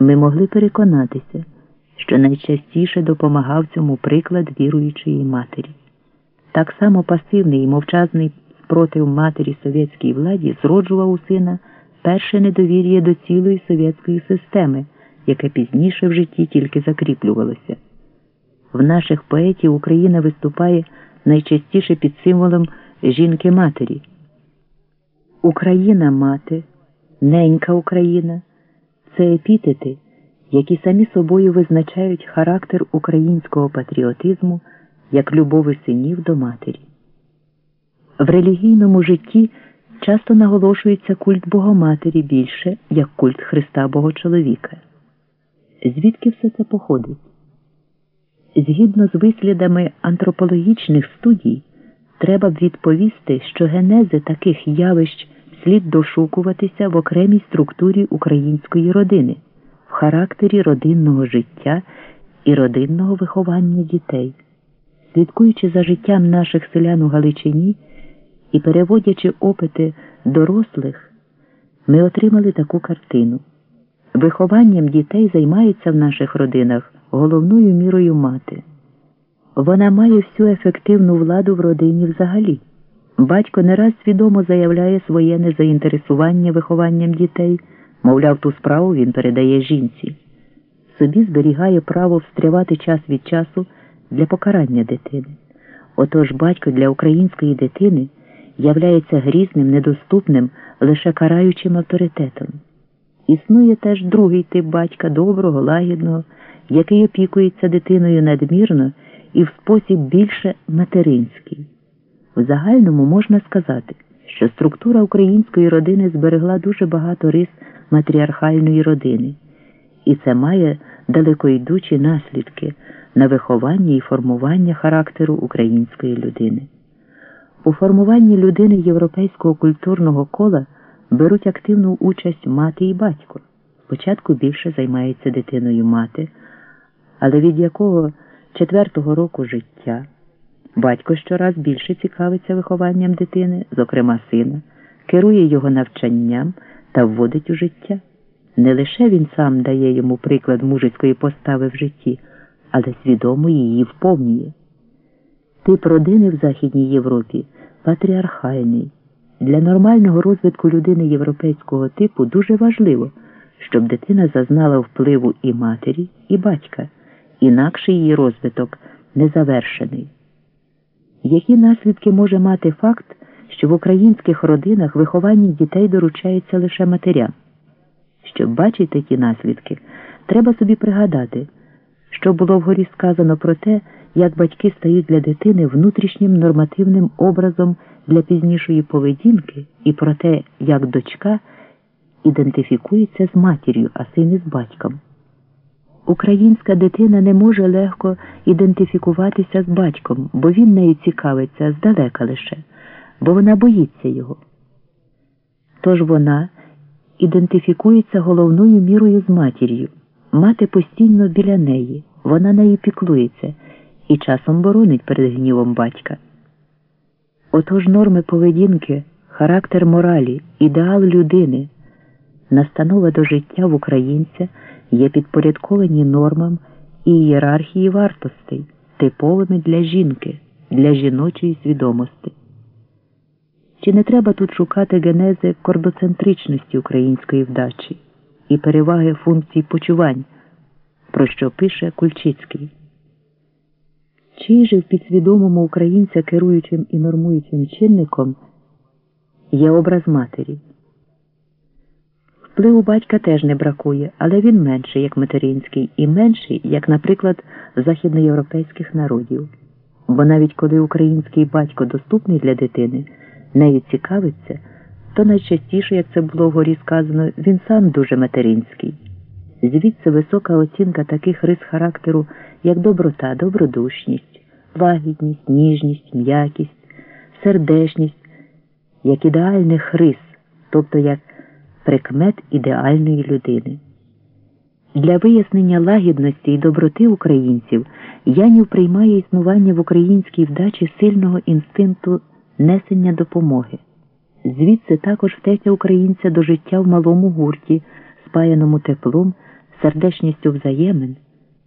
ми могли переконатися, що найчастіше допомагав цьому приклад віруючої матері. Так само пасивний і мовчазний спротив матері совєтській владі зроджував у сина перше недовір'я до цілої совєтської системи, яке пізніше в житті тільки закріплювалося. В наших поетів Україна виступає найчастіше під символом жінки-матері. Україна мати, ненька Україна це епітети, які самі собою визначають характер українського патріотизму як любови синів до матері. В релігійному житті часто наголошується культ Богоматері більше як культ Христа Богочоловіка. Звідки все це походить? Згідно з вислідами антропологічних студій, треба б відповісти, що генези таких явищ слід дошукуватися в окремій структурі української родини, в характері родинного життя і родинного виховання дітей. Слідкуючи за життям наших селян у Галичині і переводячи опити дорослих, ми отримали таку картину. Вихованням дітей займається в наших родинах головною мірою мати. Вона має всю ефективну владу в родині взагалі. Батько не раз свідомо заявляє своє незаінтересування вихованням дітей, мовляв, ту справу він передає жінці. Собі зберігає право встрявати час від часу для покарання дитини. Отож батько для української дитини являється грізним, недоступним, лише караючим авторитетом. Існує теж другий тип батька доброго, лагідного, який опікується дитиною надмірно і в спосіб більше материнський. В загальному можна сказати, що структура української родини зберегла дуже багато рис матріархальної родини, і це має далекойдучі наслідки на виховання і формування характеру української людини. У формуванні людини європейського культурного кола беруть активну участь мати і батько. Спочатку більше займається дитиною мати, але від якого четвертого року життя. Батько щораз більше цікавиться вихованням дитини, зокрема сина, керує його навчанням та вводить у життя. Не лише він сам дає йому приклад мужицької постави в житті, але свідомо її вповнює. Тип родини в Західній Європі патріархальний. Для нормального розвитку людини європейського типу дуже важливо, щоб дитина зазнала впливу і матері, і батька, інакше її розвиток незавершений. Які наслідки може мати факт, що в українських родинах виховання дітей доручається лише матерям? Щоб бачити ті наслідки, треба собі пригадати, що було вгорі сказано про те, як батьки стають для дитини внутрішнім нормативним образом для пізнішої поведінки, і про те, як дочка ідентифікується з матір'ю, а син із батьком. Українська дитина не може легко ідентифікуватися з батьком, бо він нею цікавиться здалека лише, бо вона боїться його. Тож вона ідентифікується головною мірою з матір'ю. Мати постійно біля неї, вона нею піклується і часом боронить перед гнівом батька. Отож норми поведінки, характер моралі, ідеал людини, настанова до життя в українця є підпорядковані нормам і ієрархії вартостей, типовими для жінки, для жіночої свідомості. Чи не треба тут шукати генези кордоцентричності української вдачі і переваги функцій почувань, про що пише Кульчицький? Чий же в підсвідомому українця керуючим і нормуючим чинником є образ матері? Впливу батька теж не бракує, але він менший, як материнський, і менший, як, наприклад, західноєвропейських народів. Бо навіть коли український батько доступний для дитини, нею цікавиться, то найчастіше, як це було вгорі сказано, він сам дуже материнський. Звідси висока оцінка таких рис характеру, як доброта, добродушність, лагідність, ніжність, м'якість, сердечність, як ідеальних рис, тобто як прикмет ідеальної людини. Для вияснення лагідності і доброти українців Янів приймає існування в українській вдачі сильного інстинкту несення допомоги. Звідси також втеча українця до життя в малому гурті, спаяному теплом, сердечністю взаємин,